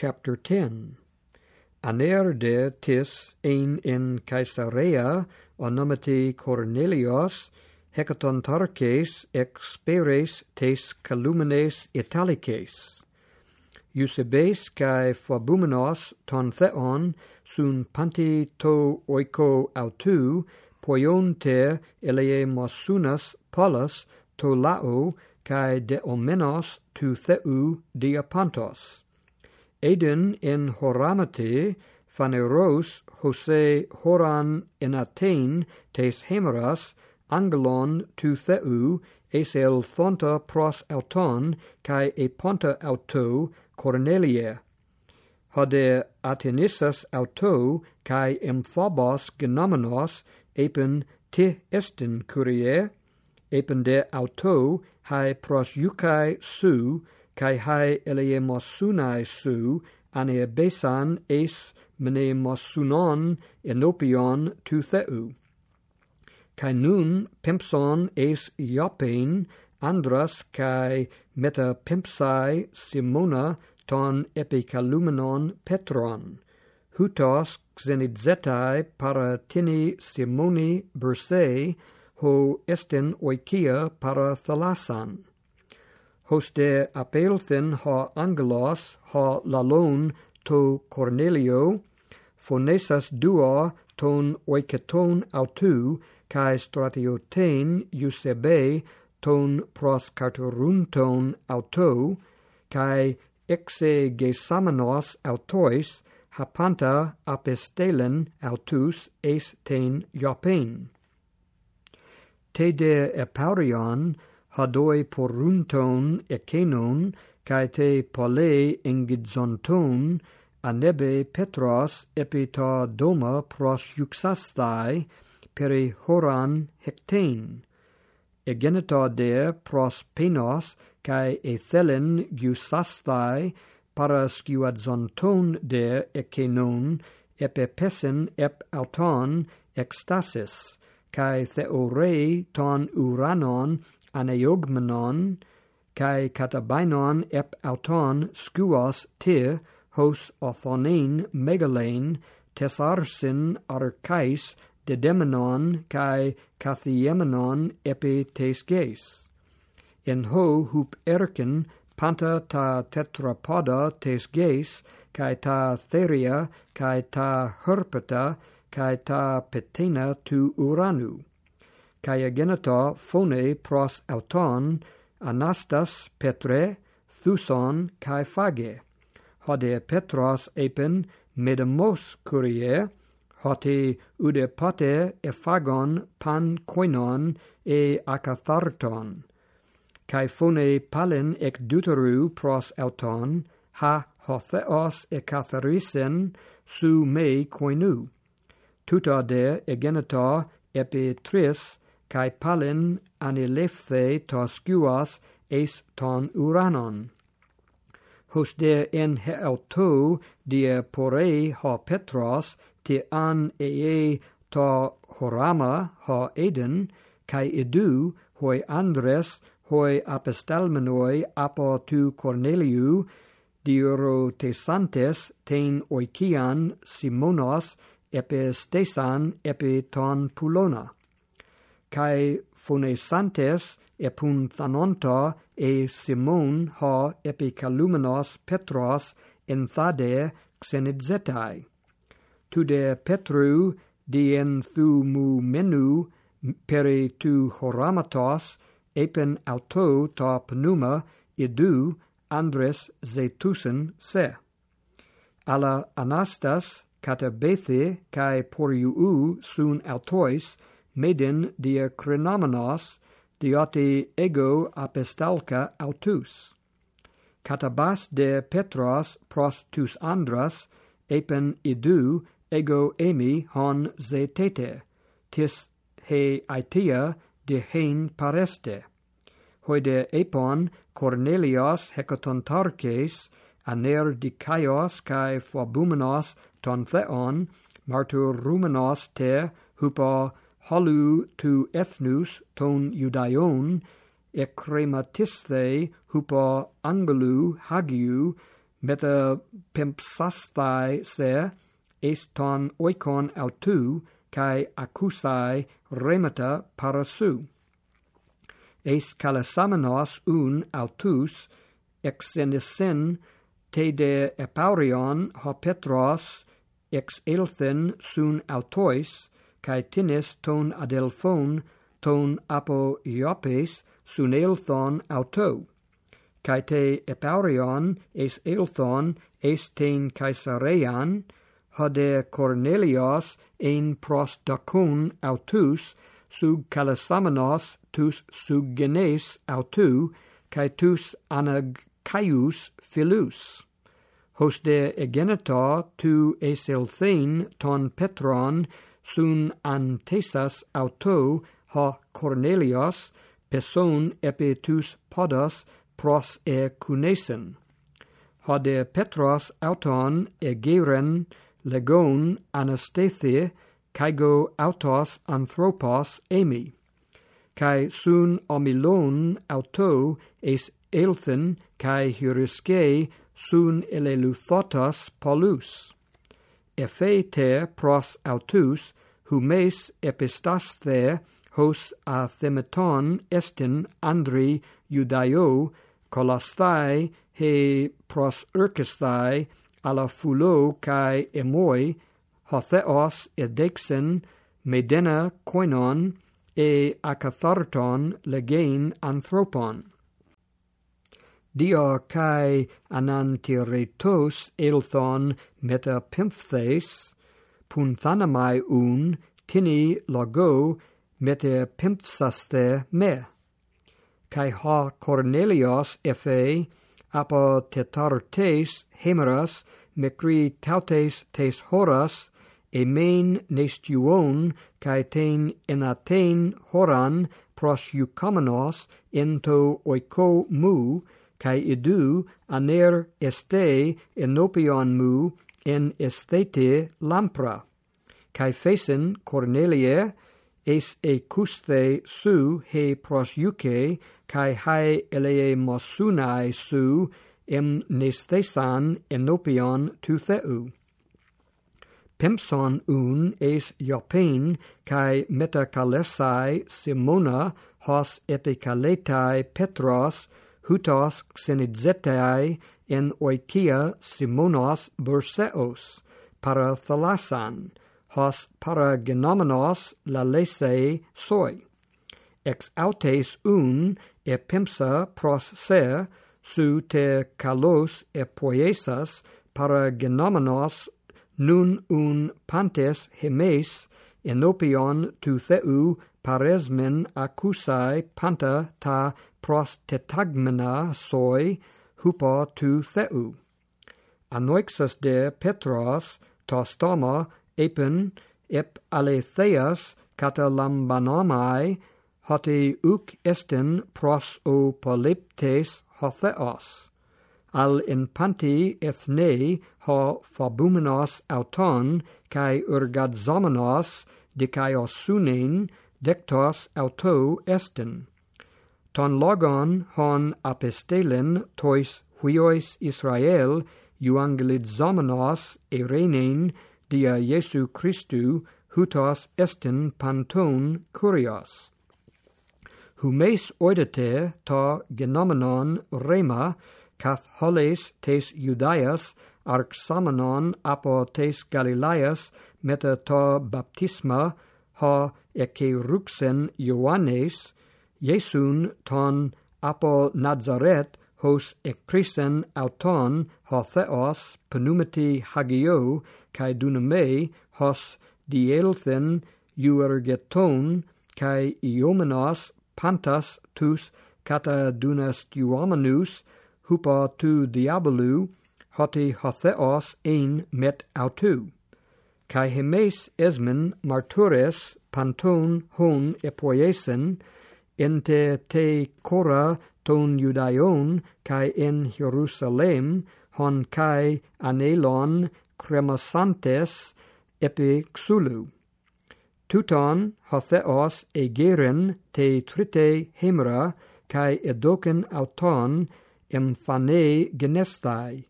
chapter 10. Anerde tis ein in Caesarea onomati Cornelios hecatontarches experes tes calumines italices. Eusebes cae Phobumenos ton theon sun panti to oiko autou poion te mosunas polos to lao cae de omenos tu theu diapantos Eden in Horamate, Phaneros, Jose Horan in Athene, tes Hemeras, Angelon tu Theu, es el thonta pros auton, cae eponta auto, Cornelia. Hade Athenissas auto, cae emphobos genomenos, epen te estin curie, epen de auto, hae pros eucae su, kai hai eleemosunai su ane besan es mnemosunon enopion tu theu kai nun pimpson es iopein andras kai meta pimpsai simona ton epikalumenon petron. Hutos xenidzetai para tini simoni bersei ho estin oikia para thalasan hoste apelthen ha angelos ha lalon to cornelio phonesas dua ton oiketon autou kai stratioten eusebe ton proskartorunton autou kai exe gesamenos autois hapanta apestelen autus es ten iopen. Te de eparion hadoi porunton ekenon, kai te polei engizonton, anebe petros epita doma pros euxastai, peri horan hectein. Egenita de pros penos, kai ethelen giusastai, para giuadzonton de ekenon, epepesen ep auton extasis, kai theorei ton uranon aneiogmenon kai katabainon ep auton skuos te hos orthonein megalein tesarsin archais dedemenon kai kathiemenon epi tesges. En ho hup erken panta ta tetrapoda tesgeis kai ta theria kai ta herpeta kai ta petena tu uranu kai agenata phone pros auton anastas petre thuson kai phage. Hode petros epen medamos kurie hote ude pate ephagon pan koinon e akatharton kai phone palen ek deuteru pros auton ha hotheos e katharisen su me koinu tuta de egenata epi tris kai palin anilephthe tos guas es ton uranon. Hos de en heauto der porei ha petros te an ee to horama ha eden, kai edu hoi andres hoi apestelmenoi apo tu Corneliu, diorotesantes ten oikian Simonos epistesan epiton pulona cae phonesantes epunthanonta e Simon ha epicalumenos Petros en thade xenizetai. Tude Petru dien thu mu menu peri tu horamatos epen auto ta pneuma idu Andres zetusen se. ala Anastas catabethi cae poriuu sun autois medin dia krenomenos dioti ego apestalca autus. Catabas de Petros pros tus andras epen idu ego emi hon zetete, tis he aitia de hein pareste. Hoide epon Cornelios Hecatontarches, aner dicaios cae fobumenos ton theon, martur rumenos te, hupo holou to ethnus ton judaion ekrematisthe hupa angelou hagiou meta pimpsasthai se eston oikon autou kai akusai remata parasu eis kalasamenos un autus ex enisen te de epaurion ho petros ex elthen sun autois cae tinis ton adelphon, ton apo iopes, sun eilthon auto. Cae te epaurion es eilthon es ten caesarean, hode Cornelios ein pros dacun autus, sug calisamenos tus sug genes autu, cae tus anag caius filus. Hos de egenita tu eselthein ton petron, sun antesas auto ha Cornelios person epi tus pros e cunesen. Ha de Petros auton egeren legon anastathi caigo autos anthropos emi. Cae sun omilon auto es elthen cae heurisce sun eleluthotas polus. Efe te pros autus humes epistasthe hos a themeton estin andri judaio kolastai he pros urkestai ala phulo kai emoi hotheos edexen medena koinon e akatharton legein anthropon Dio kai anantiretos elthon meta pimphthes punthanamai un tini logo mete pimpsaste me. Kai ha Cornelios efe apo tetartes hemeras mecri tautes tes horas main nestuon kai ten enaten horan pros eukomenos ento oiko mu kai idu aner este enopion mu en esthete lampra, cae fecen Cornelie es ecusthe su he prosiuce, cae hae elei mosunae su em nesthesan enopion tu theu. Pimpson un es iopein cae metacalesai Simona hos epicaletae Petros, hutos xenidzetae en oikia simonos burseos, para thalasan, hos para genomenos lalesei soi. Ex autes un e pros se su te kalos e poiesas para genomenos nun un pantes hemes enopion tu theu paresmen accusai panta ta prostetagmena soi hupa tu theu. Anoixas de Petros, Tostoma, Epin, ep aletheas catalambanamai, hote uc estin pros o polyptes hotheos. Al infanti ethne ho fabumenos auton, kai urgadzomenos dicaios sunen, dectos auto estin ton logon hon apestelen tois huiois Israel euangelizomenos erenein dia Jesu Christu hutos estin panton kurios. Humes oidete ta genomenon rema, kath holes tes judaias, arxamenon apo tes Galileas, meta ta baptisma, ha eke ruxen Ioannes, Iesun ton apo Nazaret hos ekrisen auton ho theos pneumati hagio kai duname hos dielthen euergeton kai iomenos pantas tus kata dunas duomenus hupa tu diabolu hoti hotheos ein met autu. Kai hemes esmen martures panton hon epoiesen ente te Cora ton Judaion kai en Jerusalem hon kai anelon cremasantes epi xulu tuton hotheos egeren te trite hemra kai edoken auton emphane genestai.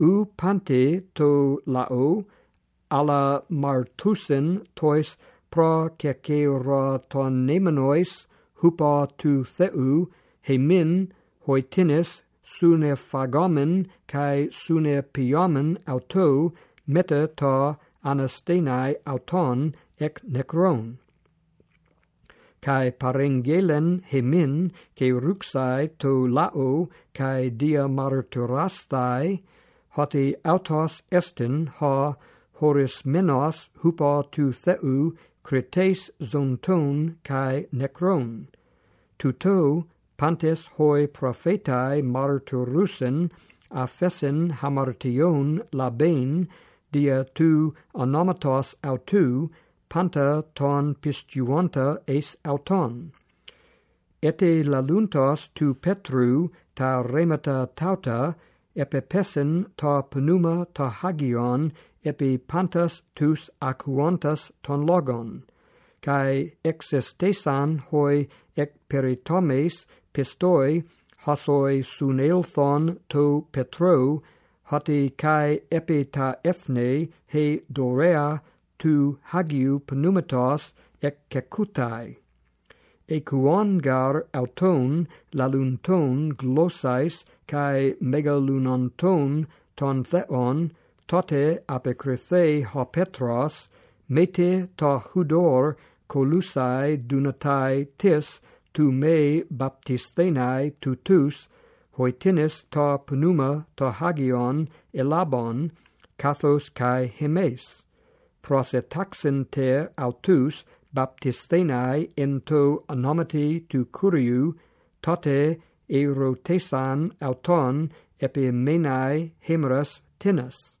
U pante to lao ala martusen tois pro kekeratonnemenois hupa tu theu hemin hoitinis sune phagomen kai sune piomen auto meta ta anastenai auton ek necron. Kai parengelen hemin ke ruxai to lao kai dia marturastai hoti autos estin ha horis menos hupa tu theu cretes zonton kai necron. Tuto pantes hoi prophetai martyrusen aphesin hamartion labain dia tu onomatos autu panta ton pistuanta es auton ete laluntos tu petru ta remata tauta epepesen ta pneuma ta hagion epi pantas tus acuontas ton logon, cae existesan hoi ec peritomes pistoi hasoi sunelthon to petro, hoti cae epi ta efne he dorea tu hagiu pneumatos ec cecutai. Ecuongar auton lalunton glossais cae megalunonton ton theon tote apekrisei ha petros, mete ta hudor colusai dunatai tis, tu me baptistenai tutus, hoitinis ta pneuma ta hagion elabon, kathos kai himes. Prosetaxin te autus baptistenai into anomati tu curiu, tote erotesan auton epimenai hemeras tinus.